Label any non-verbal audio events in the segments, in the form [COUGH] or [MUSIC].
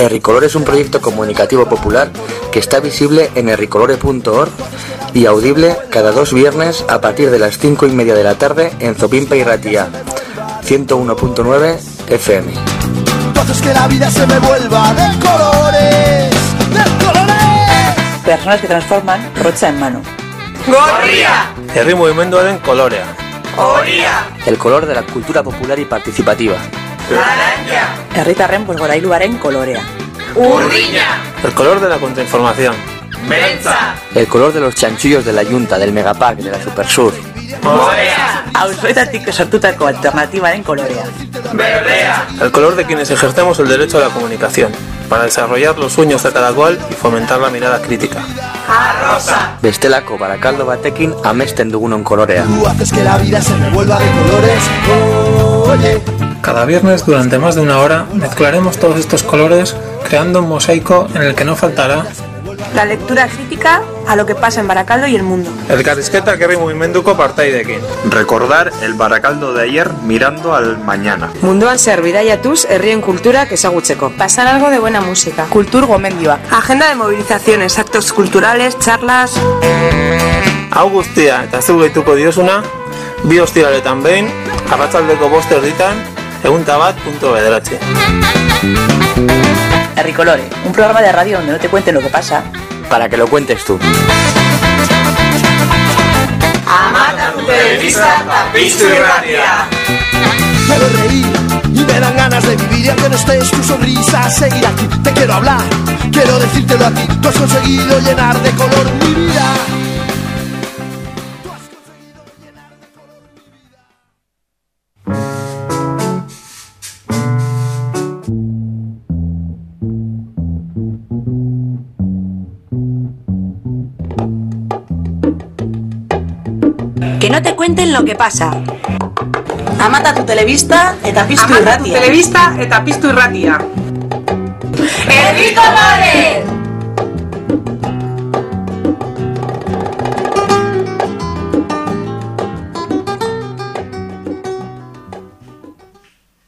Erricolor es un proyecto comunicativo popular que está visible en erricolore.org y audible cada dos viernes a partir de las 5 y media de la tarde en Zopimpa y Ratía, 101.9 FM. Entonces que la vida se me vuelva de colores, de colores. Personas que transforman rocha en mano. Gorria! Herri mugimenduaren kolorea. Horia! El color de la cultura popular y participativa. Laranja! Herritarren bosgorailuaren kolorea. Urdina! El color de la contrainformación. Beltza! El color de los chanchullos de la Junta, del Megapack, de la Supersur. Morea! Auzoetatik sortutako alternatibaren kolorea. Berdea! El color de quienes ejercemos el derecho a la comunicación, para desarrollar los sueños de cada cual y fomentar la mirada crítica. Arrosa! Bestelako barakaldo batekin amesten dugunon kolorea. Tú haces que la vida se me vuelva de colores. Oye, Cada viernes, durante más de una hora, mezclaremos todos estos colores, creando un mosaico en el que no faltará La lectura crítica a lo que pasa en Baracaldo y el mundo. el carrisqueta herri mugimenduko partaidekin. Recordar el Baracaldo de ayer mirando al mañana. Munduan zer bidaiatuz herrien kulturak ezagutzeko. Pasar algo de buena música. Kultur gomendioak. Agenda de movilizaciones, actos culturales, charlas. Hau guztia eta zu gehituko diosuna, bi ostiraletan behin, arratzaldeko bost erditan, egunta bat punto bederatzi. Herricolore, un programa de radio donde no te cuenten lo que pasa. Para que lo cuentes tú. Amata tu telebista, tapistu irratia! quiero reír y me dan ganas de vivir y aunque no estés tu sonrisa seguir aquí. Te quiero hablar, quiero decírtelo a ti. Tú has conseguido llenar de color mi vida. Cuenten lo que pasa. Amata tu telebista eta piztu Amata tu irratia. telebista eta piztu irratia. Errikolore!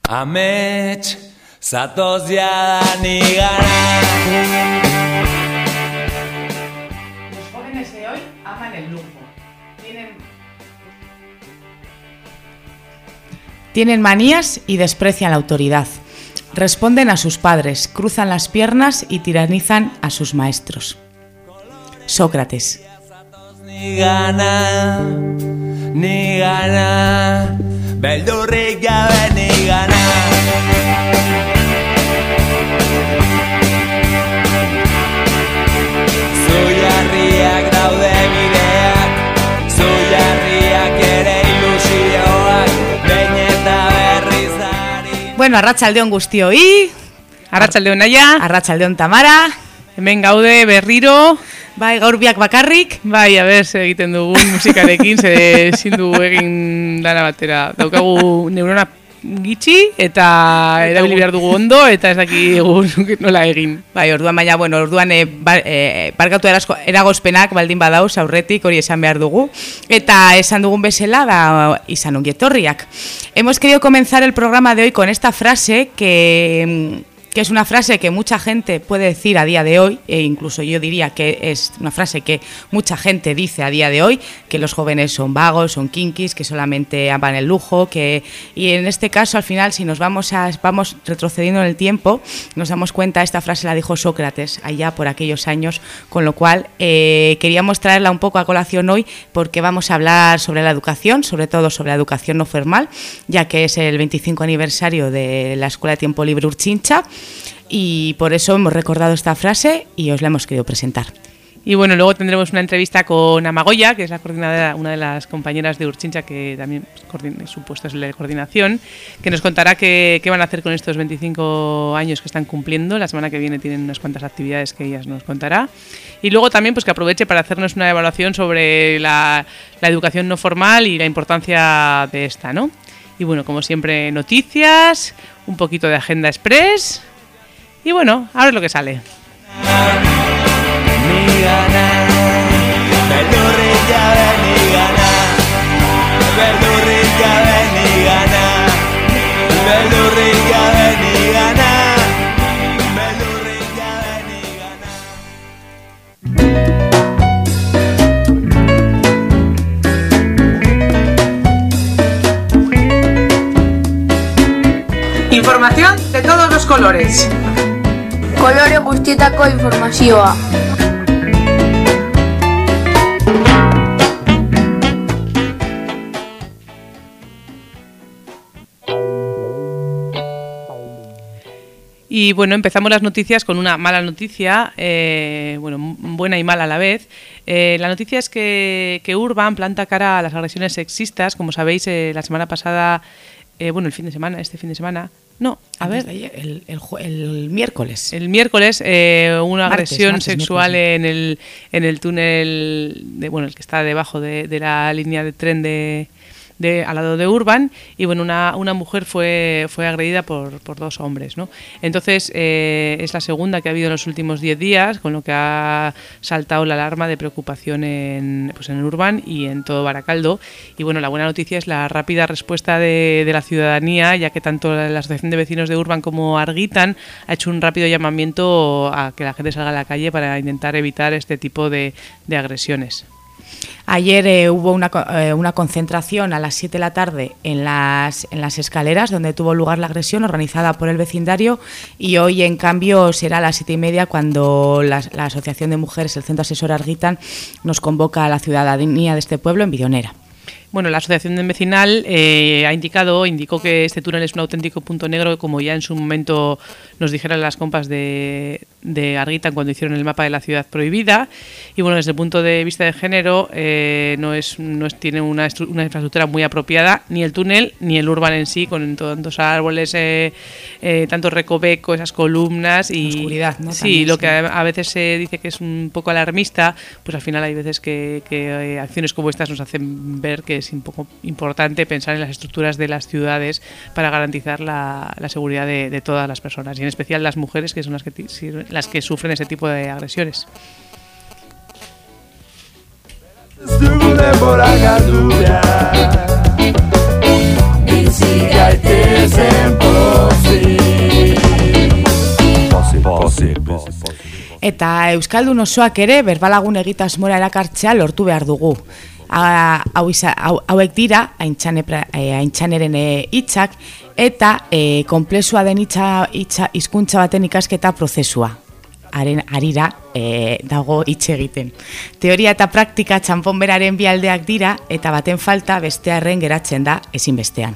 Amets, zatoz jada nigana. Los jóvenes de hoy aman el lujo. Tienen manías y desprecian la autoridad. Responden a sus padres, cruzan las piernas y tiranizan a sus maestros. Sócrates. Ni gana, ni gana. Bueno, arratsaldeon guztioi. Arratsaldeon naia, Arratsaldeon Tamara. hemen gaude berriro. Bai, gaur biak bakarrik. Bai, a ber, egiten dugun musikarekin, ze ezin dugu egin dana batera. Daukagu neurona gitxi eta erabili behar dugu ondo eta ez dakigu [LAUGHS] nola egin. Bai, orduan baina, bueno, orduan e, bar, e, barkatu erasko, eragozpenak baldin badauz aurretik hori esan behar dugu. Eta esan dugun bezala, da, izan ongi etorriak. Hemos querido comenzar el programa de hoy con esta frase que, mm, que es una frase que mucha gente puede decir a día de hoy, e incluso yo diría que es una frase que mucha gente dice a día de hoy, que los jóvenes son vagos, son kinkis, que solamente aman el lujo, que y en este caso al final si nos vamos a vamos retrocediendo en el tiempo, nos damos cuenta esta frase la dijo Sócrates allá por aquellos años, con lo cual eh, queríamos traerla un poco a colación hoy porque vamos a hablar sobre la educación, sobre todo sobre la educación no formal, ya que es el 25 aniversario de la Escuela de Tiempo Libre Urchincha y por eso hemos recordado esta frase y os la hemos querido presentar. Y bueno, luego tendremos una entrevista con Amagoya, que es la coordinadora, una de las compañeras de Urchincha, que también pues, su puesto es de coordinación, que nos contará qué, qué van a hacer con estos 25 años que están cumpliendo. La semana que viene tienen unas cuantas actividades que ellas nos contará. Y luego también pues que aproveche para hacernos una evaluación sobre la, la educación no formal y la importancia de esta, ¿no? Y bueno, como siempre, noticias, un poquito de agenda express. Y bueno, ahora es lo que sale. Información de todos los colores. Kolore guztietako informazioa. Y bueno, empezamos las noticias con una mala noticia, eh, bueno, buena y mala a la vez. Eh, la noticia es que, que Urban planta cara a las agresiones sexistas. Como sabéis, eh, la semana pasada, bueno, el fin de semana, este fin de semana, no, a ver, ayer, el, el miércoles. el miércoles eh, una Martes, agresión martes, sexual miércoles, en el en el túnel de, bueno el que está debajo de, de la línea de tren de, de al lado de Urban y bueno una, una mujer fue fue agredida por, por dos hombres no entonces eh, es la segunda que ha habido en los últimos 10 días con lo que ha saltado la alarma de preocupación en pues en Urban y en todo Baracaldo y bueno la buena noticia es la rápida respuesta de, de la ciudadanía ya que tanto la asociación de vecinos de Urban como Arguitan ha hecho un rápido llamamiento a que la gente salga a la calle para intentar evitar este tipo de, de agresiones. Ayer eh, hubo una, eh, una concentración a las 7 de la tarde en las, en las escaleras donde tuvo lugar la agresión organizada por el vecindario y hoy en cambio será a las 7 y media cuando la, Asociación de Mujeres, el Centro Asesor Arguitan, nos convoca a la ciudadanía de este pueblo en Bidonera. Bueno, la asociación de vecinal eh, ha indicado, indicó que este túnel es un auténtico punto negro, como ya en su momento nos dijeron las compas de, de cuando hicieron el mapa de la ciudad prohibida. Y bueno, desde el punto de vista de género, eh, no es, no es- tiene una, una infraestructura muy apropiada, ni el túnel ni el urban en sí, con tantos árboles, eh, eh, tanto recoveco, esas columnas y Oscuridad, ¿no? Sí, También, lo sí. que a a veces se dice que es un poco alarmista, pues al final hay veces que, que, eh, acciones como estas nos hacen ver que es un poco importante pensar en las estructuras de las ciudades para garantizar la, seguridad de, todas las personas y en especial las mujeres que son las que, sufren ese tipo de agresiones. Eta Euskaldun osoak ere berbalagun egitasmora erakartzea lortu behar dugu. Ha- Hau, hauek dira, haintxane, pra- eh, eh, hitzak, eta e, komplexua den hitza, hizkuntza baten ikasketa prozesua. Haren arira e, dago hitz egiten. Teoria eta praktika txanponberaren bi aldeak dira, eta baten falta bestearren geratzen da ezinbestean.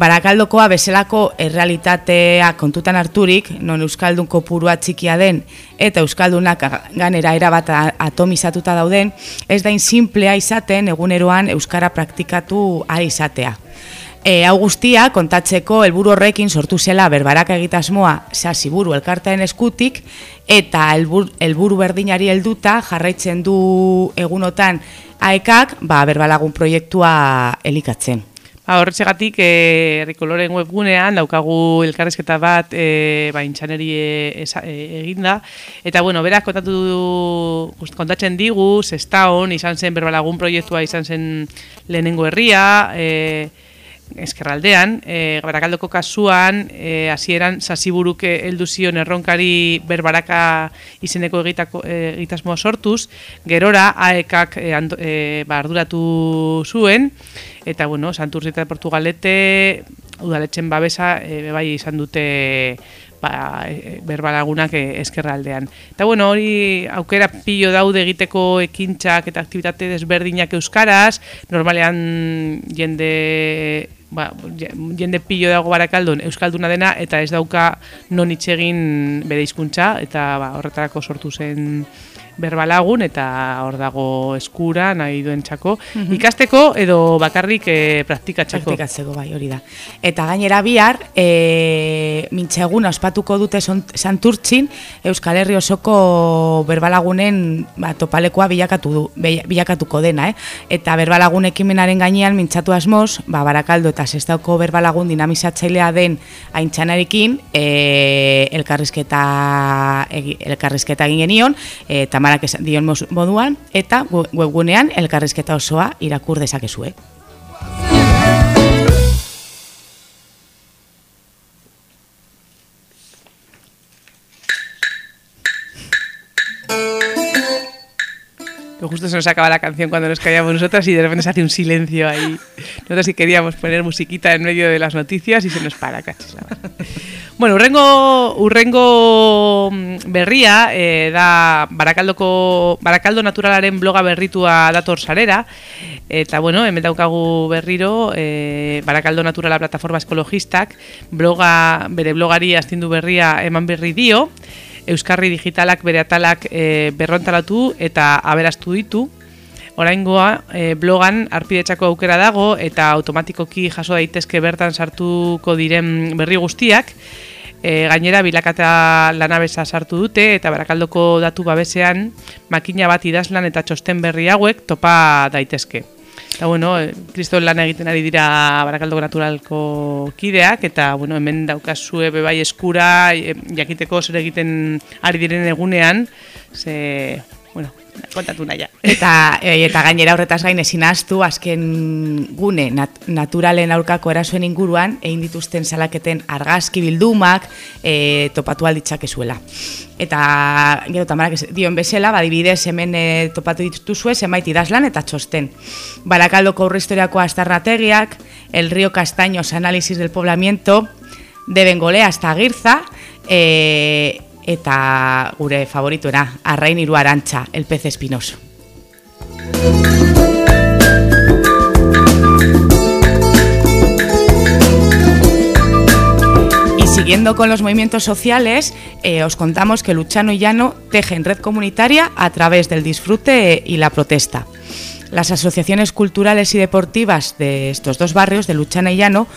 Barakaldokoa bezalako errealitatea kontutan harturik, non Euskaldun kopurua txikia den eta Euskaldunak ganera erabat atomizatuta dauden, ez dain simplea izaten eguneroan Euskara praktikatu ari izatea. E, hau guztia kontatzeko helburu horrekin sortu zela berbaraka egitasmoa sasiburu elkartearen eskutik eta helbur- helburu berdinari helduta jarraitzen du egunotan aekak ba, berbalagun proiektua elikatzen. Horretxegatik, e, Herrikoloren webgunean daukagu elkarrezketa bat e, ba, intxaneri e, esa- e, eginda. Eta, bueno, berak kontatu du- kontatzen digu, zestaon, izan zen berbalagun proiektua, izan zen lehenengo herria, e, eskerraldean, e, barakaldoko kasuan, e, hasieran sasiburuk heldu zion erronkari berbaraka izeneko egitako, e, egitasmoa sortuz, gerora aekak e, ando- e, ba, arduratu zuen, eta bueno, Santurtzi eta Portugalete udaletxen babesa e, bai izan dute ba, e, berbalagunak e, eskerraldean. Eta bueno, hori aukera pilo daude egiteko ekintzak eta aktivitate desberdinak euskaraz, normalean jende ba, jende pilo dago barakaldon euskalduna dena eta ez dauka non hitz egin bere hizkuntza eta ba, horretarako sortu zen berbalagun eta hor dago eskura nahi duentzako Mhm. ikasteko edo bakarrik e, praktikatzeko. Praktikatzeko bai, hori da. Eta gainera bihar, e, mintxeguna ospatuko dute Santurtzin, Euskal Herri osoko berbalagunen ba, topalekoa bilakatu du, bilakatuko dena, eh? Eta berbalagun ekimenaren gainean mintzatu asmoz, ba, barakaldo eta sestauko berbalagun dinamizatzailea den haintxanarekin, e, elkarrizketa, elkarrizketa egin genion, e, tamarak esan dion moduan, eta we- webgunean elkarrizketa osoa irakur dezakezue. Justo se nos acaba la canción cuando nos callamos nosotras y de repente se hace un silencio ahí. Nosotros sí queríamos poner musiquita en medio de las noticias y se nos para, cachis. Bueno, urrengo, urrengo mm, berria eh, da barakaldoko, barakaldo naturalaren bloga berritua dator sarera eta bueno, hemen daukagu berriro eh, barakaldo naturala plataforma ekologistak bloga, bere blogari astindu berria eman berri dio Euskarri digitalak bere atalak e, berrontalatu eta aberastu ditu. Oraingoa e, blogan arpidetxako aukera dago eta automatikoki jaso daitezke bertan sartuko diren berri guztiak. E, gainera bilakata lanabesa sartu dute eta barakaldoko datu babesean makina bat idazlan eta txosten berri hauek topa daitezke. Eta bueno, kriston lan egiten ari dira Barakaldo Naturalko kideak eta bueno, hemen daukazue bebai eskura eh, jakiteko zer egiten ari diren egunean, ze bueno, kontatu naia. Eta, e, eta gainera horretaz gain ezin ahaztu azken gune nat naturalen aurkako erasoen inguruan egin dituzten salaketen argazki bildumak e, topatu alditzakezuela. Eta gero tamarak dion bezala, badibidez hemen e, topatu dituzue zenbait idazlan eta txosten. Barakaldoko aurrehistoriako astarnategiak, el río Castaños, análisis del poblamiento, de Bengolea hasta Girza, e, eta gure favorituena, arrain iru arantxa, el pez espinoso. Y siguiendo con los movimientos sociales, eh, os contamos que Luchano y Llano tejen red comunitaria a través del disfrute y la protesta. Las asociaciones culturales y deportivas de estos dos barrios, de Luchana y Llano,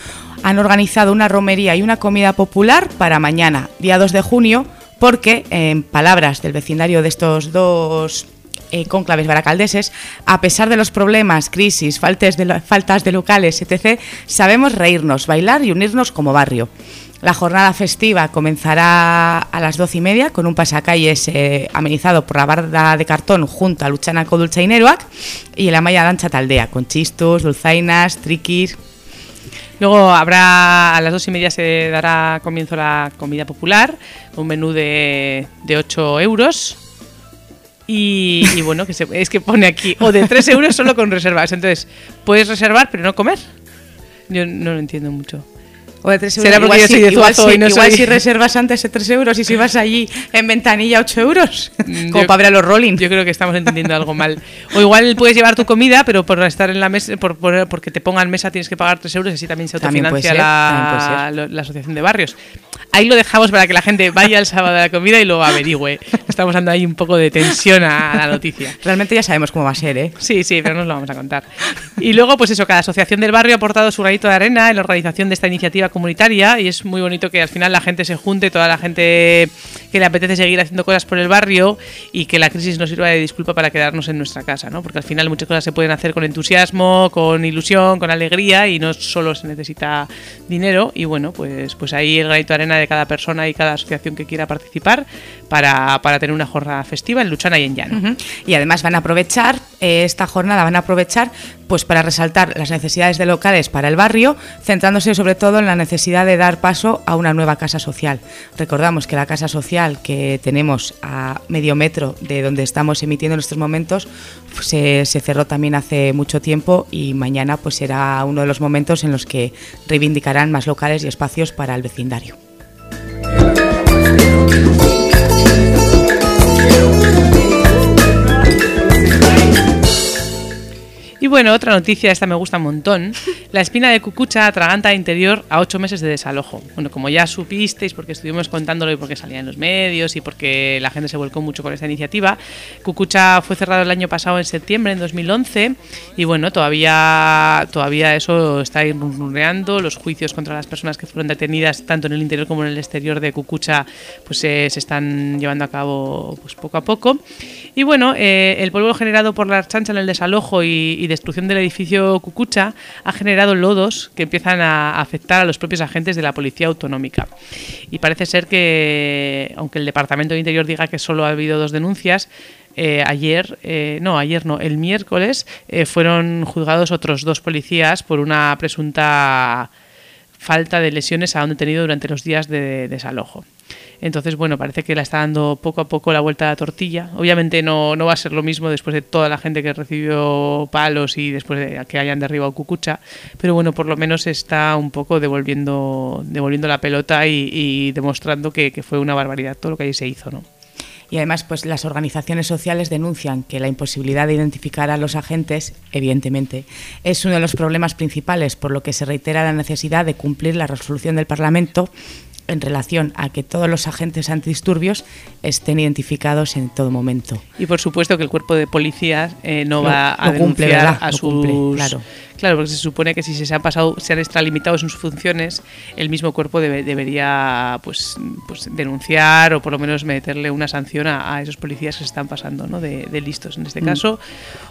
han organizado una romería y una comida popular para mañana, día 2 de junio, porque, en palabras del vecindario de estos dos eh, cónclaves baracaldeses, a pesar de los problemas, crisis, de, faltas de locales, etc., sabemos reírnos, bailar y unirnos como barrio. La jornada festiva comenzará a las doce y media con un pasacalles eh, amenizado por la barda de cartón junto a Luchanaco Dulzaineroac y la malla dancha taldea con chistos, dulzainas, triquis. Luego habrá, a las dos y media se dará comienzo la comida popular, un menú de, de 8 euros. Y, y bueno, que se- es que pone aquí, o de 3 euros solo con reservas. Entonces, puedes reservar pero no comer. Yo no lo entiendo mucho. O de 3 Será euros. porque yo soy de igual, si, y no igual soy- si reservas antes de 3 euros y si vas allí en ventanilla 8 euros. [LAUGHS] Como Yo- para ver a los rolling. Yo creo que estamos entendiendo algo mal. O igual puedes llevar tu comida, pero por estar en la mesa, por, por- porque te pongan mesa tienes que pagar 3 euros y así también se autofinancia también la, lo- la asociación de barrios. Ahí lo dejamos para que la gente vaya el sábado a la comida y lo averigüe. Estamos dando ahí un poco de tensión a la noticia. Realmente ya sabemos cómo va a ser, ¿eh? Sí, sí, pero no os lo vamos a contar. Y luego, pues eso, cada asociación del barrio ha aportado su granito de arena en la organización de esta iniciativa comunitaria y es muy bonito que al final la gente se junte, toda la gente que le apetece seguir haciendo cosas por el barrio y que la crisis nos sirva de disculpa para quedarnos en nuestra casa, ¿no? Porque al final muchas cosas se pueden hacer con entusiasmo, con ilusión, con alegría y no solo se necesita dinero y bueno, pues, pues ahí el granito de arena de cada persona y cada asociación que quiera participar para, para tener una jornada festiva en Luchana y en Llano. Y además van a aprovechar eh, esta jornada, van a aprovechar pues para resaltar las necesidades de locales para el barrio, centrándose sobre todo en la necesidad de dar paso a una nueva casa social. Recordamos que la casa social que tenemos a medio metro de donde estamos emitiendo en estos momentos se cerró también hace mucho tiempo y mañana pues será uno de los momentos en los que reivindicarán más locales y espacios para el vecindario. Y bueno, otra noticia, esta me gusta un montón. La espina de cucucha atraganta interior a ocho meses de desalojo. Bueno, como ya supisteis, porque estuvimos contándolo y porque salía en los medios y porque la gente se volcó mucho con esta iniciativa, Cucucha fue cerrado el año pasado en septiembre, en 2011, y bueno, todavía, todavía eso está ahí runruneando. Los juicios contra las personas que fueron detenidas, tanto en el interior como en el exterior de Cucucha, pues eh, se están llevando a cabo pues, poco a poco. Y bueno, eh, el polvo generado por la chancha en el desalojo y, destrucción del edificio Cucucha ha generado lodos que empiezan a afectar a los propios agentes de la Policía Autonómica. Y parece ser que, aunque el Departamento de Interior diga que solo ha habido dos denuncias, eh, ayer, eh, no, ayer no, el miércoles eh, fueron juzgados otros dos policías por una presunta falta de lesiones a un detenido durante los días de desalojo. Entonces, bueno, parece que la está dando poco a poco la vuelta a la tortilla. Obviamente no, no va a ser lo mismo después de toda la gente que recibió palos y después de que hayan derribado Cucucha, pero bueno, por lo menos está un poco devolviendo, devolviendo la pelota y, demostrando que, que fue una barbaridad todo lo que ahí se hizo, ¿no? Y además, pues las organizaciones sociales denuncian que la imposibilidad de identificar a los agentes, evidentemente, es uno de los problemas principales, por lo que se reitera la necesidad de cumplir la resolución del Parlamento en relación a que todos los agentes antidisturbios estén identificados en todo momento. Y por supuesto que el cuerpo de policías eh, no Lo- va a cumple, denunciar a sus cumple, claro. Claro, porque se supone que si se han pasado, se han extralimitado sus funciones, el mismo cuerpo debe- debería pues, pues denunciar o por lo menos meterle una sanción a, a esos policías que se están pasando, ¿no? De, de listos en este Mm. caso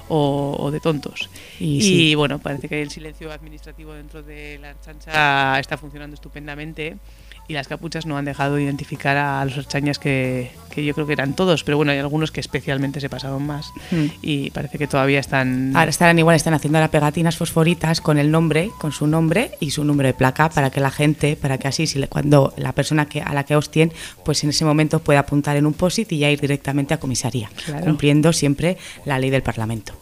o, o de tontos. Y Y, sí. bueno, parece que el silencio administrativo dentro de la chancha está funcionando estupendamente y las capuchas no han dejado de identificar a los archañas que, que yo creo que eran todos, pero bueno, hay algunos que especialmente se pasaron más Mm. y parece que todavía están... Ahora estarán igual, están haciendo ahora pegatinas fosforitas con el nombre, con su nombre y su número de placa para que la gente, para que así, si le- cuando la persona que, a la que hostien, pues en ese momento pueda apuntar en un POSIT y ya ir directamente a comisaría, Claro. cumpliendo siempre la ley del Parlamento.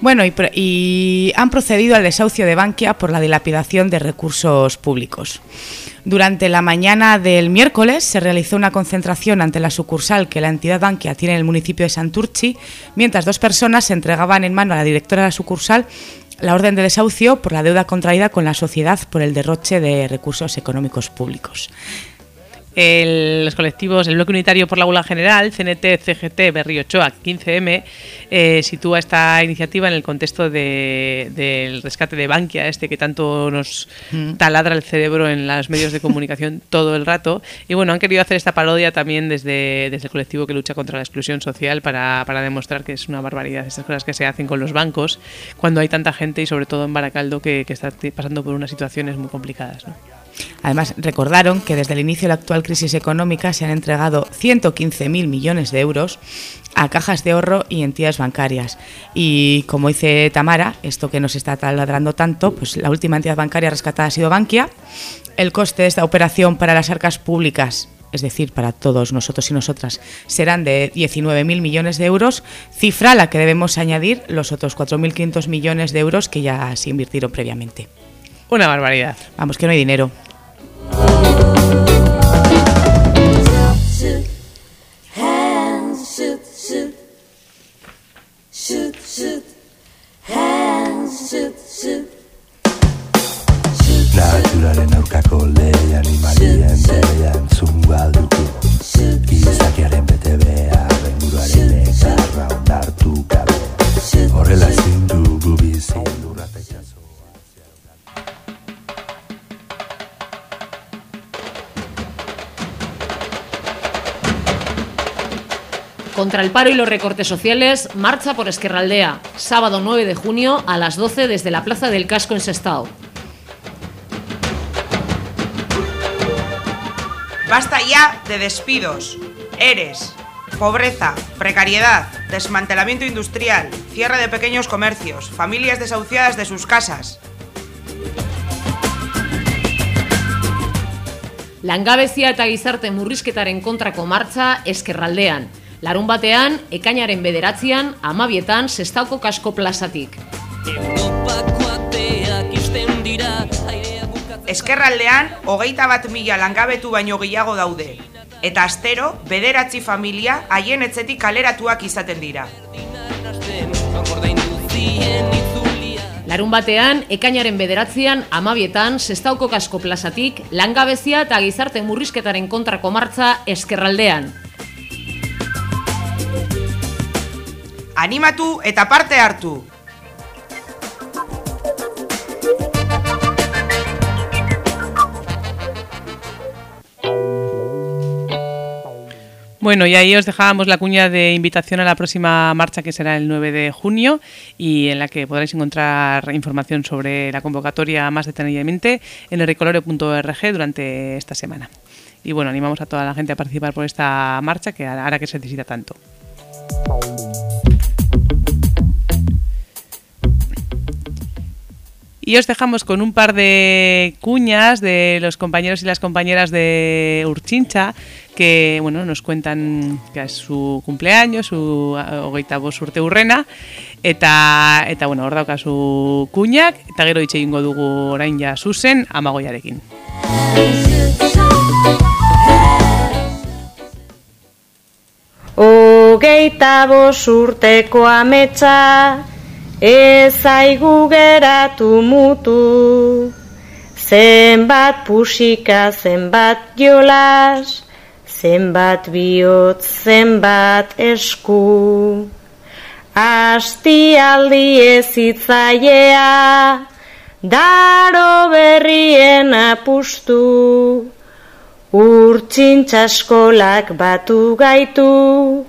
Bueno, y, y han procedido al desahucio de Bankia por la dilapidación de recursos públicos. Durante la mañana del miércoles se realizó una concentración ante la sucursal que la entidad Bankia tiene en el municipio de Santurchi, mientras dos personas se entregaban en mano a la directora de la sucursal la orden de desahucio por la deuda contraída con la sociedad por el derroche de recursos económicos públicos. El- los colectivos, el Bloque Unitario por la Bula General, CNT, CGT, Berrio Ochoa, 15M, eh, sitúa esta iniciativa en el contexto de- del rescate de Bankia, este que tanto nos Mm. taladra el cerebro en los medios de comunicación [LAUGHS] todo el rato. Y bueno, han querido hacer esta parodia también desde, desde el colectivo que lucha contra la exclusión social para, para demostrar que es una barbaridad estas cosas que se hacen con los bancos cuando hay tanta gente y sobre todo en Baracaldo que, que está pasando por unas situaciones muy complicadas. ¿no? Además, recordaron que desde el inicio de la actual crisis económica se han entregado 115.000 millones de euros a cajas de ahorro y entidades bancarias. Y como dice Tamara, esto que nos está taladrando tanto, pues la última entidad bancaria rescatada ha sido Bankia. El coste de esta operación para las arcas públicas, es decir, para todos nosotros y nosotras, serán de 19.000 millones de euros, cifra a la que debemos añadir los otros 4.500 millones de euros que ya se invirtieron previamente. Una barbaridad. Vamos, que no hay dinero. Hands, shoot, shoot. Shoot, shoot. Contra el paro y los recortes sociales, marcha por Esquerraldea, sábado 9 de junio a las 12 desde la Plaza del Casco en Sestao. Basta ya de despidos, eres, pobreza, precariedad, desmantelamiento industrial, cierre de pequeños comercios, familias desahuciadas de sus casas. Langabezia eta gizarte murrizketaren kontrako martxa Eskerraldean. Larun batean, ekainaren bederatzean, amabietan, sestauko kasko plazatik. Eskerraldean, hogeita bat mila langabetu baino gehiago daude. Eta astero, bederatzi familia haien etzetik kaleratuak izaten dira. Larun batean, ekainaren bederatzean, amabietan, sestauko kasko plazatik, langabezia eta gizarte murrizketaren kontrako martza Eskerraldean. Animatu eta parte hartu! Bueno, y ahí os dejábamos la cuña de invitación a la próxima marcha que será el 9 de junio y en la que podréis encontrar información sobre la convocatoria más detenidamente en el durante esta semana. Y bueno, animamos a toda la gente a participar por esta marcha que hará que se necesita tanto. Y os dejamos con un par de cuñas de los compañeros y las compañeras de Urchincha que bueno, nos cuentan que es su cumpleaños, su ah, hogeita bost urte urrena, eta, eta bueno, hor daukazu kuñak, eta gero itxe ingo dugu orain ja zuzen amagoiarekin. Hogeita bos urteko ez aigu geratu mutu. Zenbat pusika, zenbat jolas, zenbat bihotz, zenbat esku. Asti aldi ez itzailea, daro berrien apustu. Urtsintxaskolak batu gaitu,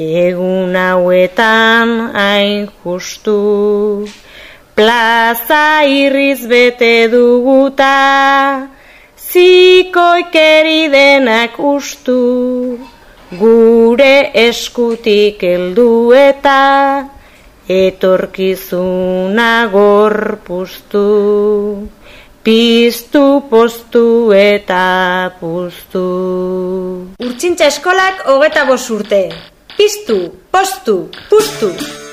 egun hauetan hain justu. Plaza irriz bete duguta, zikoikeri denak ustu. Gure eskutik heldu eta, etorkizuna gorpuztu. Piztu, postu eta puztu. Urtsintxa eskolak hogeta bos urte. Isto, posto, posto.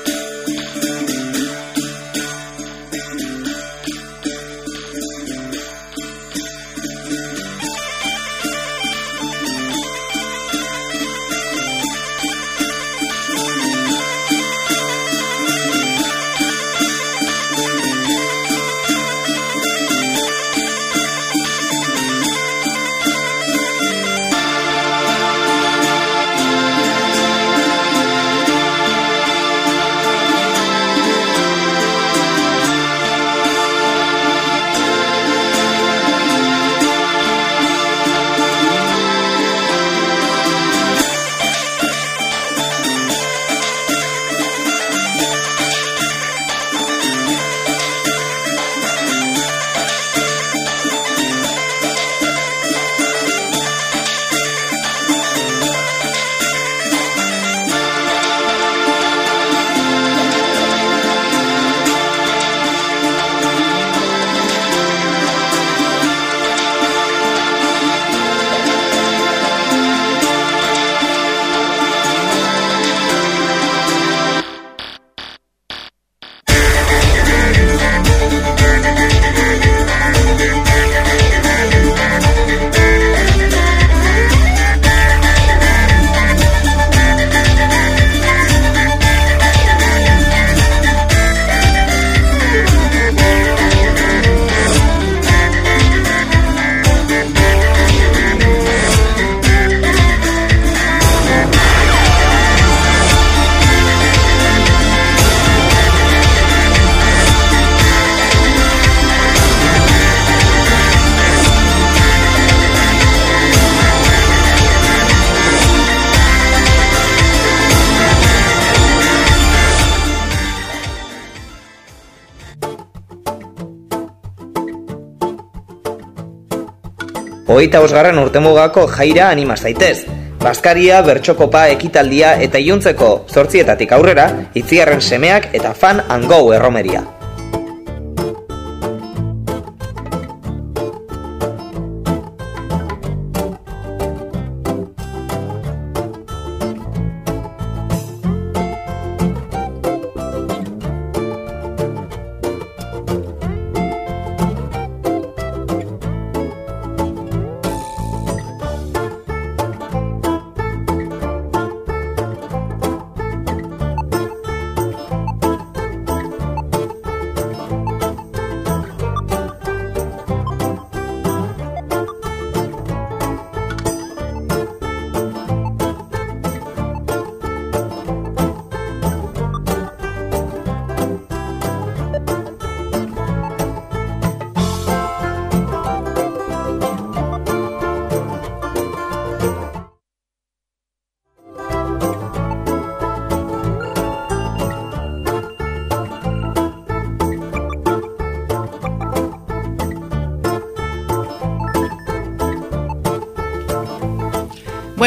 Hogeita osgarren urtemugako jaira anima zaitez. Baskaria, bertxokopa, ekitaldia eta iluntzeko zortzietatik aurrera, itziarren semeak eta fan angou erromeria.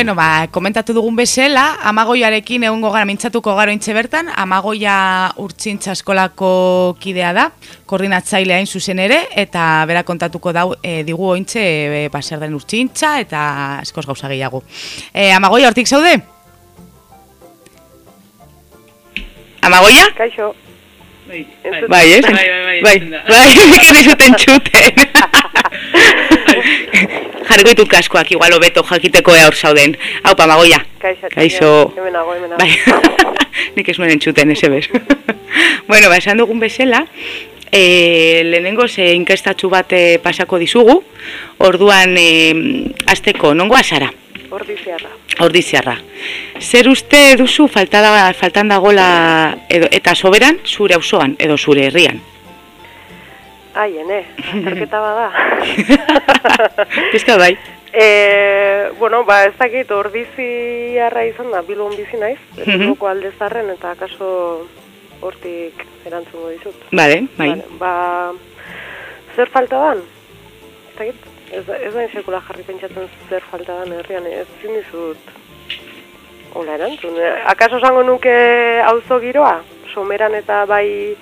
Bueno, ba, komentatu dugun bezala, amagoiarekin egungo gara mintzatuko gara intxe bertan, amagoia urtsintza eskolako kidea da, koordinatzailea hain zuzen ere, eta bera kontatuko dau, e, digu ointxe e, ba, zer den urtsintza eta askoz gauza gehiago. E, amagoia hortik zaude? Amagoia? Kaixo. Bai, Bai, ez? Bai, bai, bai, Bai, bai, [LAUGHS] dizuten txuten. [LAUGHS] Jarriko ditu kaskoak, igual hobeto jakiteko ea hor zauden. Hau, pamagoia. Kaixo. Bai, [LAUGHS] nik ez nuen entzuten, eze bez. bueno, ba, esan dugun bezala, e, lehenengo ze inkestatxu bat eh, pasako dizugu, orduan e, azteko, nongo azara? Ordiziarra. Ordiziarra. Zer uste duzu falta da, faltan dagola edo, eta soberan zure auzoan edo zure herrian? Ai, ene, azterketa bada. [LAUGHS] Pizka bai. E, bueno, ba, ez dakit ordiziarra izan da, bilbon bizi naiz, Mhm. Bilboko aldezarren eta kaso hortik erantzungo dizut. Bale, bai. Vale, ba, zer falta dan? Ez dakit, ez, ez da sekula jarri pentsatzen zer falta dan herrian, ez zin dizut hola erantzun. E, Akaso esango nuke auzo giroa? Someran eta bai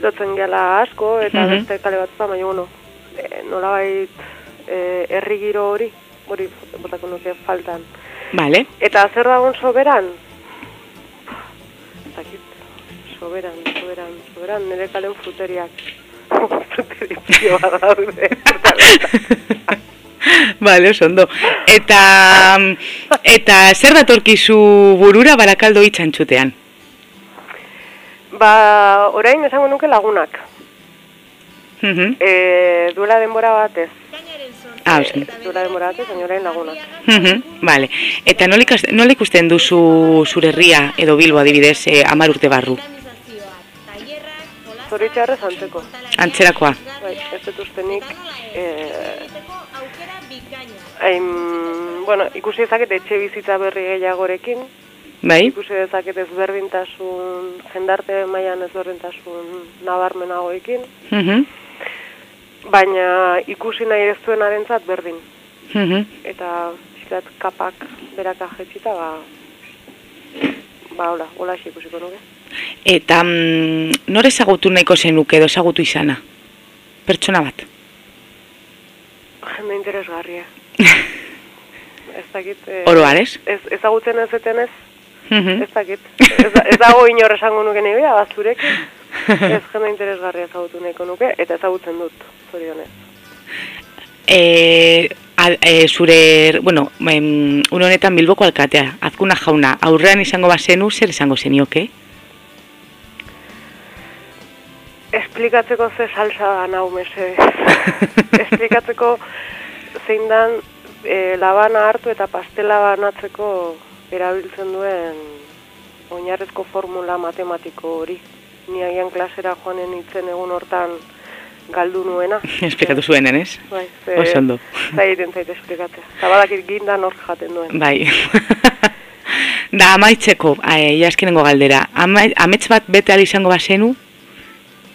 lotzen gela asko, eta Mhm. beste kale bat baina bueno, e, nolabait e, herri giro hori, hori botako nuke faltan. Bale. Eta zer dagoen soberan? Ez dakit, soberan, soberan, soberan, nire kalen fruteriak. [LAUGHS] Daude. Bale, oso ondo. Eta, eta zer datorkizu burura barakaldo itxantxutean? Ba, orain esango nuke lagunak. Mhm. E, duela denbora batez. Ah, oso. Duela denbora batez, baina orain lagunak. Mhm, Vale. Eta nola ikas- nola ikusten duzu zure herria edo Bilbo adibidez eh, amar urte barru? Zoritxarrez antzeko. Antzerakoa. Bai, ez dut ustenik, eh, hain, bueno, ikusi dezaket etxe bizitza berri gehiagorekin, Bai? ikusi dezaket ezberdintasun, jendarte mailan ezberdintasun nabarmenagoekin, Mhm. baina ikusi nahi ez duenarentzat berdin. Mhm. Eta zirat kapak beraka jetxita, ba, ba, hola, hola ikusiko nuke. Eta mm, nor ezagutu nahiko zenuke edo ezagutu izana? Pertsona bat. Jende interesgarria. [LAUGHS] ez dakit... eh, Oro har, ez? Ez, ezagutzen ez etenez, Mhm. ez dakit. Ez, ez dago inor esango nuke nire, bazurekin. [LAUGHS] ez jende interesgarria ezagutu nahiko nuke, eta ezagutzen dut, zorionez. E, al, e, zure, bueno, em, une honetan Bilboko alkatea, azkuna jauna, aurrean izango bazenu, zer izango zenioke? Esplikatzeko ze salsa da nau mese. [LAUGHS] Esplikatzeko zein dan e, labana hartu eta pastela banatzeko erabiltzen duen oinarrezko formula matematiko hori. Ni agian klasera joanen itzen egun hortan galdu nuena. [LAUGHS] Esplikatu zuenen, ez? Bai, ze, Oso ondo. Zaiten zait esplikatzea. Eta badakit ginda nork jaten duen. Bai. [LAUGHS] da amaitzeko, ai, jaskenengo galdera. Ama, amets bat bete izango bazenu,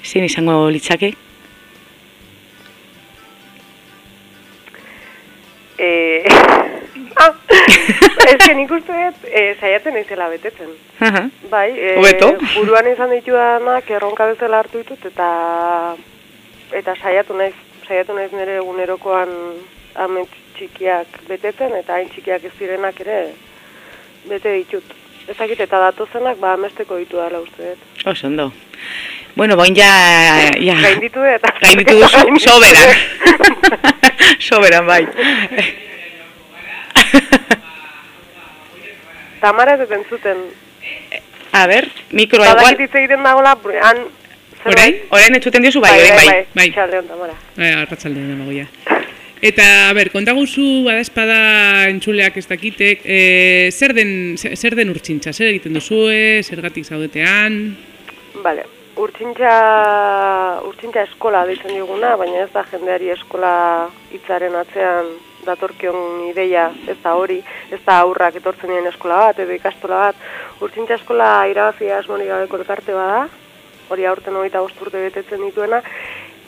zein izango litzake? Eh, [LAUGHS] ah, ez que nik uste dut, eh, saiatzen naizela betetzen. Aha. Bai, e, buruan izan ditudanak erronka bezala hartu ditut eta eta saiatu naiz, saiatu naiz nire egunerokoan amets txikiak betetzen eta hain txikiak ez direnak ere bete ditut. Ezakit eta datozenak ba amesteko ditu dela uste dut. Oso ondo. Bueno, boin ja... ja. Gainditu eta Gainditu duzu, soberan. [LAUGHS] soberan, bai. Tamara ez entzuten. A ber, mikroa igual. Badakit hitz egiten dagoela, han... Orain, orain entzuten diozu bai, orain bai. bai. Txaldeon, Tamara. Bai, arratsalde demagoia. Eta, a ber, kontaguzu badaezpada entzuleak ez dakitek, e, zer, den, zer den urtsintza? Zer egiten duzue, zergatik zaudetean? Vale. Urtsintza, urtsintza eskola deitzen diguna, baina ez da jendeari eskola hitzaren atzean datorkion ideia, ez da hori, ez da aurrak etortzen dien eskola bat, edo ikastola bat. Urtsintza eskola irabazi asmorik gabeko elkarte bada, hori aurten bost urte betetzen dituena,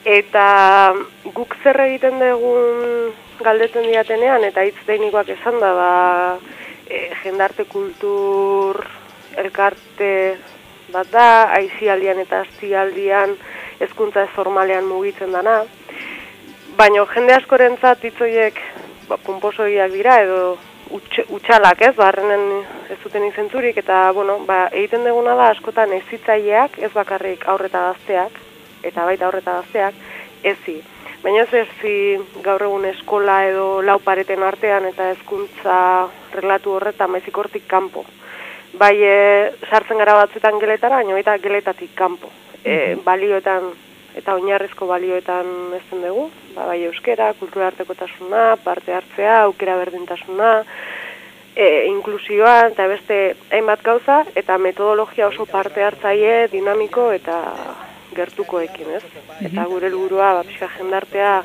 eta guk zer egiten dugun galdetzen diatenean, eta hitz teknikoak esan da, ba, e, jendarte kultur elkarte bat da, aizialdian eta aztialdian hezkuntza ez formalean mugitzen dana. Baina jende askorentzat hitzoiek ba, pomposoiak dira edo utxalak ez, barrenen ez duten izentzurik, eta bueno, ba, egiten deguna da askotan ezitzaileak, ez bakarrik aurreta gazteak, eta baita aurreta gazteak, ezi. Baina ez ezi gaur egun eskola edo lau pareten artean eta hezkuntza relatu horretan maizik hortik kanpo. Bai, e, sartzen gara batzuetan geletara, baina baita geletatik kanpo. E, balioetan eta oinarrizko balioetan ezten dugu, ba, bai euskera, kultura artekotasuna, parte hartzea, aukera berdintasuna, e, inklusioa eta beste hainbat gauza, eta metodologia oso parte hartzaile, dinamiko eta gertukoekin, ez? Eta gure helburua ba, pixka jendartea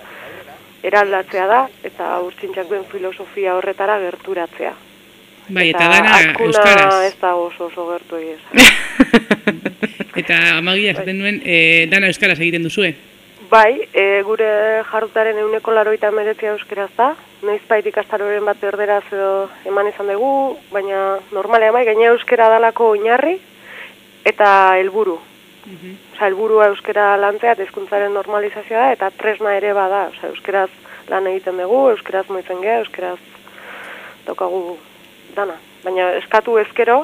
eraldatzea da, eta urtsintxak duen filosofia horretara gerturatzea. Bai, eta dana askuna euskaraz. ez da oso oso gertu. [LAUGHS] Eta amagia esaten nuen, e, dana euskaraz egiten duzue. Bai, e, gure jarrutaren euneko laroita meretzia euskeraz da, noiz bait ikastaroren bat berderaz edo eman izan dugu, baina normalean bai, gaina euskera dalako oinarri eta helburu. Osa, helburua euskera lantzea eta hizkuntzaren normalizazioa da, eta tresna ere bada, Osa, euskeraz lan egiten dugu, euskeraz moitzen geha, euskeraz daukagu dana. Baina eskatu ezkero,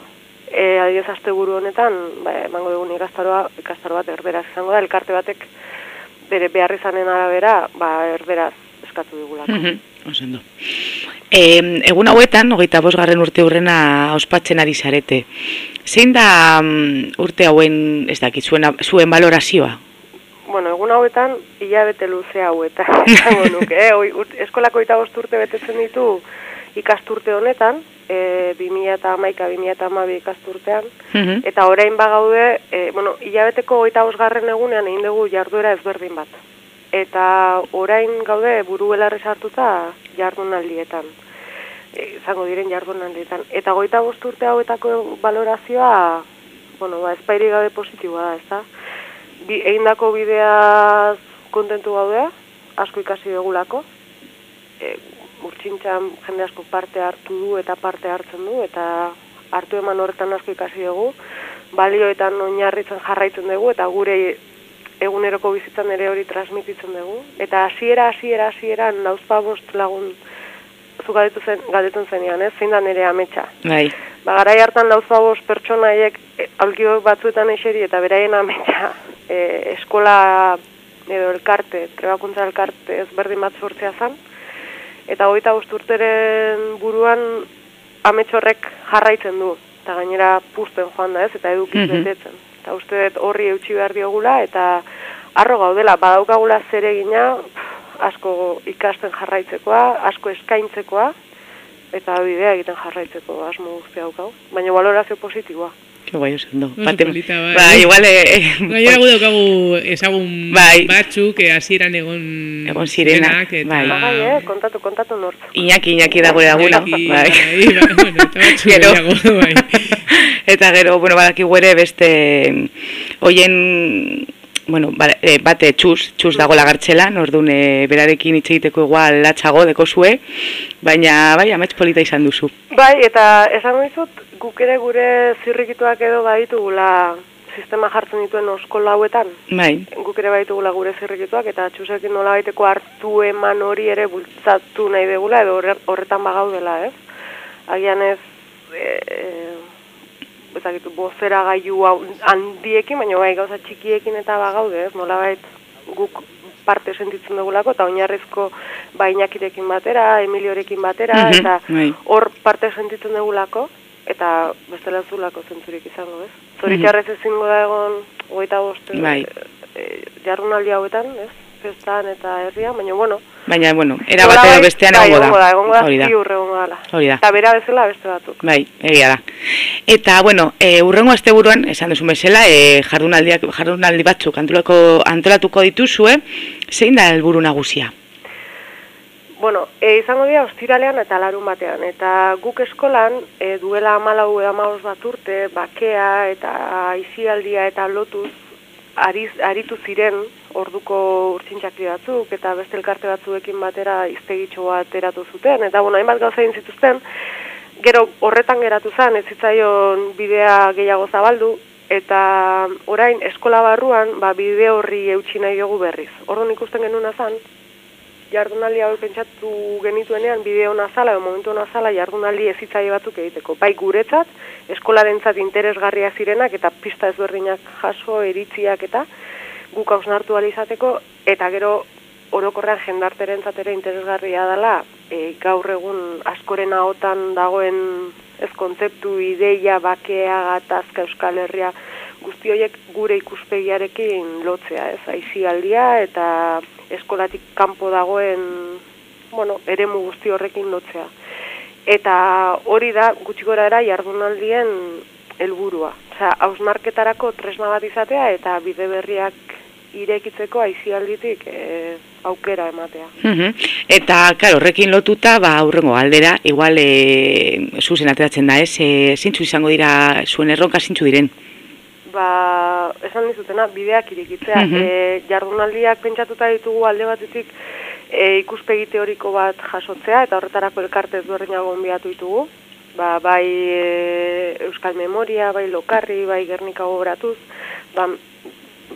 e, adibidez asteburu honetan, ba, emango dugun ikastaroa, ikastaro bat erderaz izango da, elkarte batek bere behar izanen arabera, ba, erderaz eskatu digulako. Mhm, Oso ondo. E, egun hauetan, hogeita bosgarren urte hurrena ospatzen ari zarete. Zein da mm, urte hauen, ez dakit, zuen, zuen valorazioa? Bueno, egun hauetan, hilabete luze hauetan, [LAUGHS] esango nuke, eh? Oi, urt, eskolako eta urte betetzen ditu ikasturte honetan, e, 2000 eta amaika, 2000 eta ikasturtean, orain bagaude, e, bueno, hilabeteko goita osgarren egunean egin dugu jarduera ezberdin bat. Eta orain gaude buru belarri sartuta jardunaldietan. E, izango diren jardunaldietan. Eta goita bost urte hauetako valorazioa, bueno, ba, ezpairi gabe positiboa da, ezta? Bi, egindako bideaz kontentu gaudea, asko ikasi dugulako, e, urtsintxan jende asko parte hartu du eta parte hartzen du, eta hartu eman horretan asko ikasi dugu, balioetan oinarritzen jarraitzen dugu, eta gure eguneroko bizitzan ere hori transmititzen dugu. Eta hasiera hasiera hasieran lauzpa bost lagun zu galdetu zen, galdetzen zenean, ez? Zein da nire ametsa. Bai. Ba, garai hartan lauzpa bost pertsonaiek e, aulkio batzuetan eseri eta beraien ametsa e, eskola edo elkarte, trebakuntza elkarte ezberdin bat sortzea zen. Eta hogeita urteren buruan amets horrek jarraitzen du. Eta gainera puzten joan da ez, eta edukiz Mhm. betetzen. Eta uste dut horri eutxi behar diogula, eta arro gaudela, badaukagula zeregina asko ikasten jarraitzekoa, asko eskaintzekoa, eta bidea egiten jarraitzeko asmo guztia daukau. Baina valorazio positiboa. Que guai, oso ondo. Bate- polita, bai. Ba, igual... Eh, Gainera [LAUGHS] gu daukagu ezagun Bai. batzuk, que hasieran egon, Egon zirenak, zirenak, eta... bai. Ba, bai, eh? kontatu, kontatu nortzu. Iñaki, Iñaki da gure laguna. Iñaki, bai. bai, bai, bueno, eta batzuk [LAUGHS] Gero. bai. [LAUGHS] Eta gero, bueno, badakigu ere beste hoien bueno, eh, bate txuz, txuz dago lagartxelan, orduan eh, berarekin hitz egiteko igual latxago deko zue, baina bai, amets polita izan duzu. Bai, eta esango dizut, guk ere gure zirrikituak edo baditugula sistema jartzen dituen oskola hauetan. Bai, Guk ere baditugula gure zirrikituak, eta txusekin nola baiteko hartu eman hori ere bultzatu nahi degula, edo horre- horretan bagaudela, ez? Agian ez, e, ezagitu, bozera gaiu handiekin, baina bai gauza txikiekin eta bagaude, ez? Nola guk parte sentitzen dugulako, eta oinarrizko bainakirekin batera, Emiliorekin batera, Mhm, eta bai. hor parte sentitzen dugulako, eta bestela zulako zentzurik izango, ez? Zoritxarrez ezingo da egon, goita boste, Bai. e, jarrunaldi hauetan, ez? Festan eta herrian, baina bueno. baina, bueno, era bat edo nolabait, bestean bai, egongo da. Egongo da, Hori da. ziur egongo dala. Hori da. Eta bera bezala beste batzuk. Bai, egia da. Eta, bueno, e, urrengo asteburuan, esan duzu bezala, e, jardunaldiak, jardunaldi batzuk antolako, antolatuko dituzue, zein da helburu nagusia? Bueno, e, izango dira ostiralean eta larun batean. Eta guk eskolan, e, duela amalau edo amabost bat urte, bakea eta aizialdia eta lotuz, ariz, aritu ziren orduko urtsintxakri batzuk, eta beste elkarte batzuekin batera iztegitxo bat eratu zuten. Eta, bueno, hainbat gauza egin zituzten, gero horretan geratu zen, ez zitzaion bidea gehiago zabaldu, eta orain eskola barruan ba, bide horri eutxi nahi dugu berriz. Orduan ikusten genuna zen, jardunaldi hau pentsatu genituenean bide hona zala, edo momentu hona zala, jardunaldi ezitzaile batzuk egiteko. Bai guretzat, eskolarentzat interesgarria zirenak, eta pista ezberdinak jaso, eritziak eta guk hausnartu izateko, eta gero orokorrean jendarteren ere interesgarria dela, e, gaur egun askoren ahotan dagoen ez kontzeptu, ideia, bakea, gatazka, euskal herria, guzti horiek gure ikuspegiarekin lotzea, ez, aizialdia eta eskolatik kanpo dagoen, bueno, eremu guzti horrekin lotzea. Eta hori da, gutxi gora era, jardunaldien helburua. Osea, hausnarketarako tresna bat izatea eta bide berriak irekitzeko aizialditik e, aukera ematea. Mhm. Eta, claro, horrekin lotuta, ba, aurrengo aldera, igual, e, zuzen ateratzen da, ez? E, zintzu izango dira, zuen erronka zintzu diren? Ba, esan dizutena, bideak irikitzea. Mhm. e, jardunaldiak pentsatuta ditugu alde batetik e, ikuspegi teoriko bat jasotzea, eta horretarako elkarte ezberdinak gonbiatu ditugu. Ba, bai e, Euskal Memoria, bai Lokarri, bai Gernika gogoratuz, ba,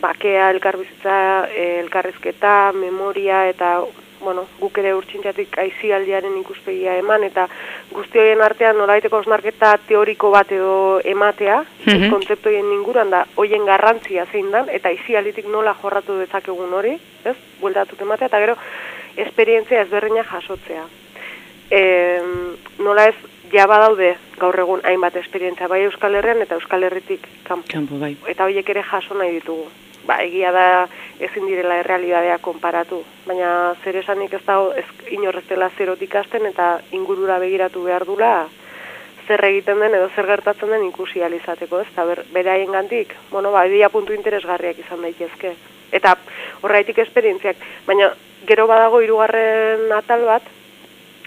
bakea, elkarbizitza, e, elkarrezketa, memoria eta bueno, guk ere urtsintzatik aizialdiaren ikuspegia eman eta guzti horien artean nolaiteko osnarketa teoriko bat edo ematea, Mhm. kontzeptu horien inguruan da hoien garrantzia zein dan eta aizialditik nola jorratu dezakegun hori, ez? Bueltatut ematea eta gero esperientzia ezberdina jasotzea. E, nola ez ja badaude gaur egun hainbat esperientzia bai Euskal Herrian eta Euskal Herritik kanpo. Kanpo, bai. Eta horiek ere jaso nahi ditugu. Ba, egia da ezin direla errealidadea konparatu, baina zer esanik ez dago ez inorrez dela zerotik hasten eta ingurura begiratu behar dula zer egiten den edo zer gertatzen den ikusi ahal izateko, ez? Ta ber, beraien gandik, bueno, ba, edia puntu interesgarriak izan daitezke. Eta horraitik esperientziak, baina gero badago hirugarren atal bat,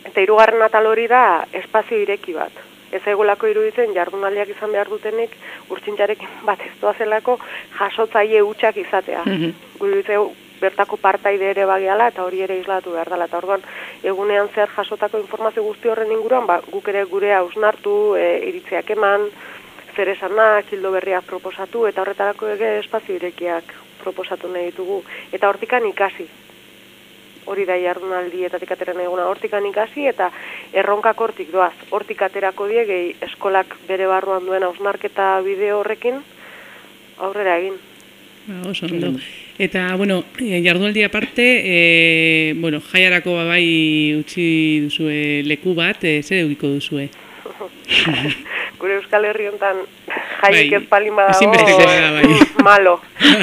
eta hirugarren atal hori da espazio ireki bat. Ez egolako iruditzen jardunaldiak izan behar dutenik urtsintxarekin [LAUGHS] bat ez zelako jasotzaile hutsak izatea. Mhm. Guruditzeu bertako partaide ere bagiala eta hori ere islatu behar dela. Eta orduan, egunean zer jasotako informazio guzti horren inguruan, ba, guk ere gure hausnartu, e, iritziak eman, zer esanak, hildo berriak proposatu, eta horretarako ere espazio irekiak proposatu nahi ditugu. Eta hortikan ikasi, hori da jardunaldietatik atera eguna hortikan ikasi eta erronkak hortik doaz. Hortik aterako diegei eskolak bere barruan duen hausnarketa bideo horrekin aurrera egin. Ba, oso ondo. Eta, bueno, eh, jardunaldi aparte, eh, bueno, jaiarako bai utzi duzue leku bat, eh, zer edukiko duzue? [LAUGHS] Gure Euskal Herri hontan [LAUGHS] jaiik Bai, ez palin badago da, bai. [LAUGHS] malo.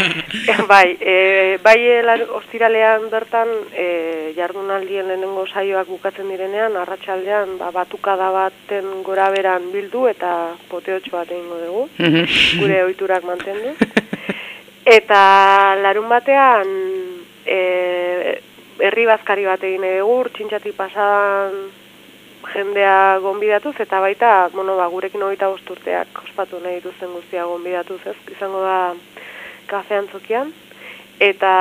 [LAUGHS] bai, e, bai elar, ostiralean bertan e, jardunaldien lehenengo saioak bukatzen direnean, arratsaldean ba, batukada baten gora beran bildu eta poteotxo bat egingo dugu, Mhm. gure ohiturak mantendu. Eta larun batean e, herri bazkari bat egin dugu, urtsintxatik pasadan jendea gonbidatuz eta baita, bueno, ba, gurekin hogeita bost urteak ospatu nahi dituzten guztia gonbidatuz, ez? Izango da kafean zokian. Eta,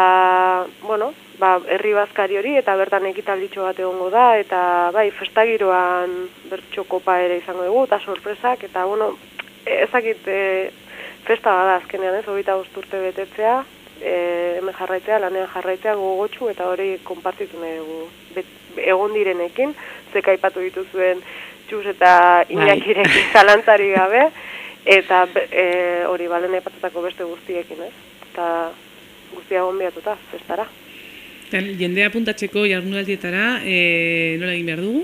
bueno, ba, herri bazkari hori eta bertan ekitalditxo bat egongo da eta bai, festagiroan bertxo kopa ere izango dugu eta sorpresak eta, bueno, ezakit e, festa bada azkenean, ez? Hogeita bost urte betetzea, e, hemen jarraitzea, lanean jarraitzea gogotsu eta hori konpartitu nahi dugu Bet- egon direnekin, zeka aipatu dituzuen txus eta inakirekin [LAUGHS] zalantzari gabe, eta e, hori balen aipatutako beste guztiekin, ez? Eta guztia gonbiatuta, festara. Eta jendea apuntatzeko jardunaldietara, eh, nola egin behar dugu?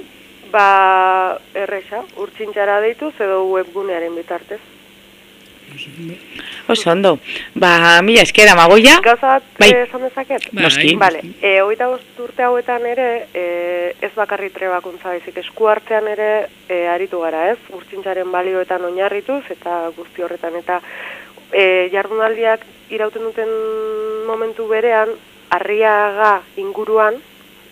Ba, erresa, urtsintxara deituz edo webgunearen bitartez. Oso ondo. Ba, mila eskera, magoia. Gauza bat Bai. eh, esan dezaket? Bai. Noski. Vale, e, hogeita bost urte hauetan ere, e, ez bakarri trebakuntza baizik, esku hartzean ere e, aritu gara, ez? Urtsintxaren balioetan oinarrituz eta guzti horretan. Eta e, jardunaldiak irauten duten momentu berean, arriaga inguruan,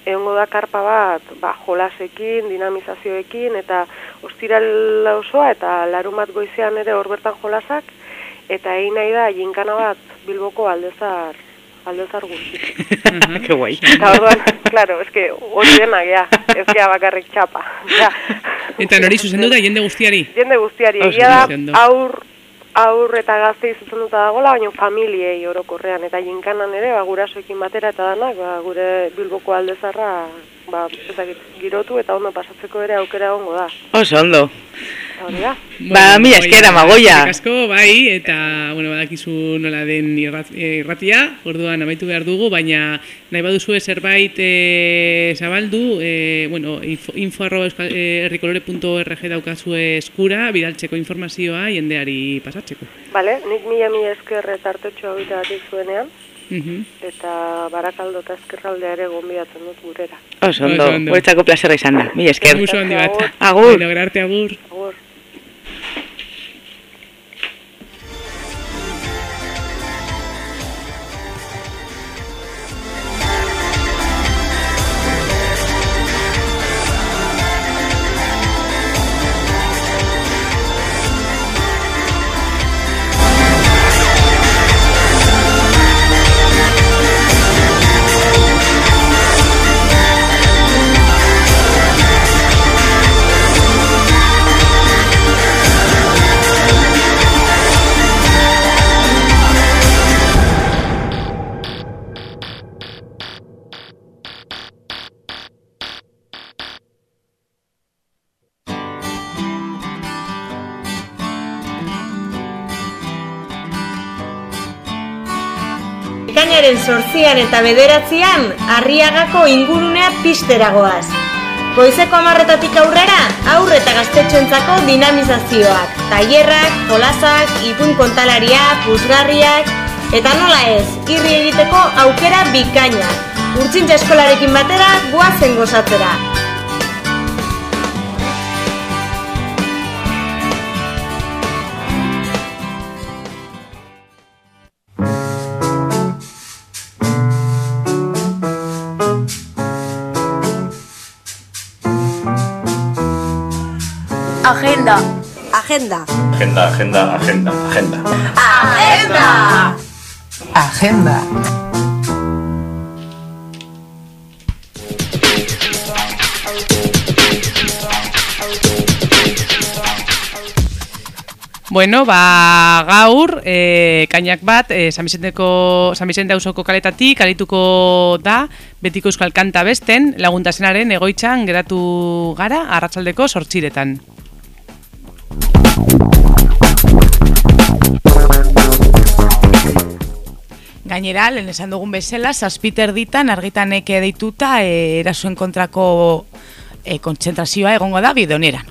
egongo da karpa bat, ba, jolasekin, dinamizazioekin, eta ostiral osoa, eta larumat goizean ere hor bertan jolasak, eta egin nahi da jinkana bat Bilboko aldezar aldezar guzti. [LAUGHS] Ke guai. Eta orduan, claro, es que hori dena gea, ez gea bakarrik txapa. Ja, Eta nori zuzendu da jende guztiari? jende guztiari, Oso egia da, aur, aur eta gaztei zuzenduta dagoela, baina familiei orokorrean, eta jinkanan ere, ba, gurasoekin batera eta danak, ba, gure bilboko aldezarra, ba, ezakit, girotu eta ondo pasatzeko ere aukera egongo da. Oso ondo. Eta Hori da. Ba, mila esker, Amagoia. Eskerrik asko, bai, eta, bueno, badakizu nola den eh, irratia, orduan amaitu behar dugu, baina nahi baduzue zerbait e, zabaldu, e, bueno, info, info daukazue eskura, bidaltzeko informazioa jendeari pasatzeko. Bale, nik mila mila esker tartetxo hau batik zuenean, Mhm. eta barakaldo eta eskerraldea ere gonbidatzen dut gurera. Oso ondo. Guretzako plazerra izan da. Mila esker. Agur. Bueno, gerarte agur. Agur. Sortzian eta bederatzean, arriagako ingurunea pisteragoaz. Goizeko amarretatik aurrera, aurre eta gaztetxoentzako dinamizazioak, tailerrak, jolasak, ipun kontalaria, puzgarriak, eta nola ez, irri egiteko aukera bikaina. Urtsintza eskolarekin batera, guazen gozatzera. Agenda. Agenda. Agenda, agenda, agenda, agenda. Agenda. Agenda. Bueno, ba, gaur, e, kainak bat, e, San Vicenteko, San Vicente auzoko kaletatik, kalituko da, betiko euskal kanta besten, laguntasenaren egoitzan geratu gara, arratsaldeko sortxiretan. Gainera, lehen esan dugun bezala, zazpiter ditan argitanek deituta e, erasoen kontrako e, kontzentrazioa egongo da bidoneran.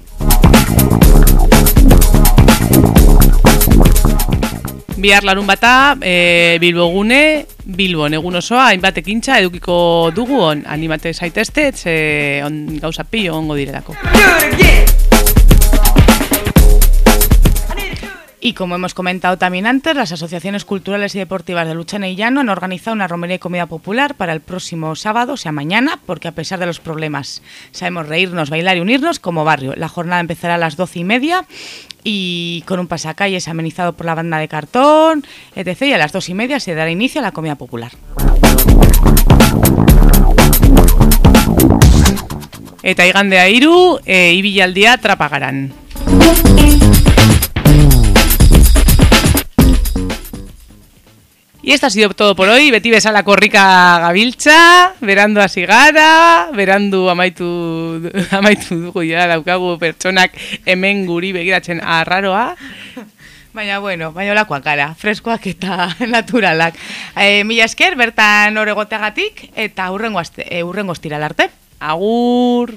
Bihar larun bata, e, Bilbo gune, Bilbon egun osoa, hainbat ekintza edukiko dugu on, animate zaitezte, ze on, gauza pillo ongo direlako. Y como hemos comentado también antes, las asociaciones culturales y deportivas de Luchana y Llano han organizado una romería y comida popular para el próximo sábado, o sea mañana, porque a pesar de los problemas sabemos reírnos, bailar y unirnos como barrio. La jornada empezará a las doce y media y con un pasacalles amenizado por la banda de cartón, etc. Y a las dos y media se dará inicio a la comida popular. Eta igandea hiru, e, ibilaldia trapagaran. Y esto ha sido todo por hoy. Beti bezala korrika gabiltza, berandu hasi gara, berandu amaitu, amaitu dugu ja daukagu pertsonak hemen guri begiratzen arraroa. Baina, bueno, baina olakoak gara, freskoak eta naturalak. E, mila esker, bertan oregoteagatik, eta urrengo, aste, e, urrengo ostiral arte. Agur!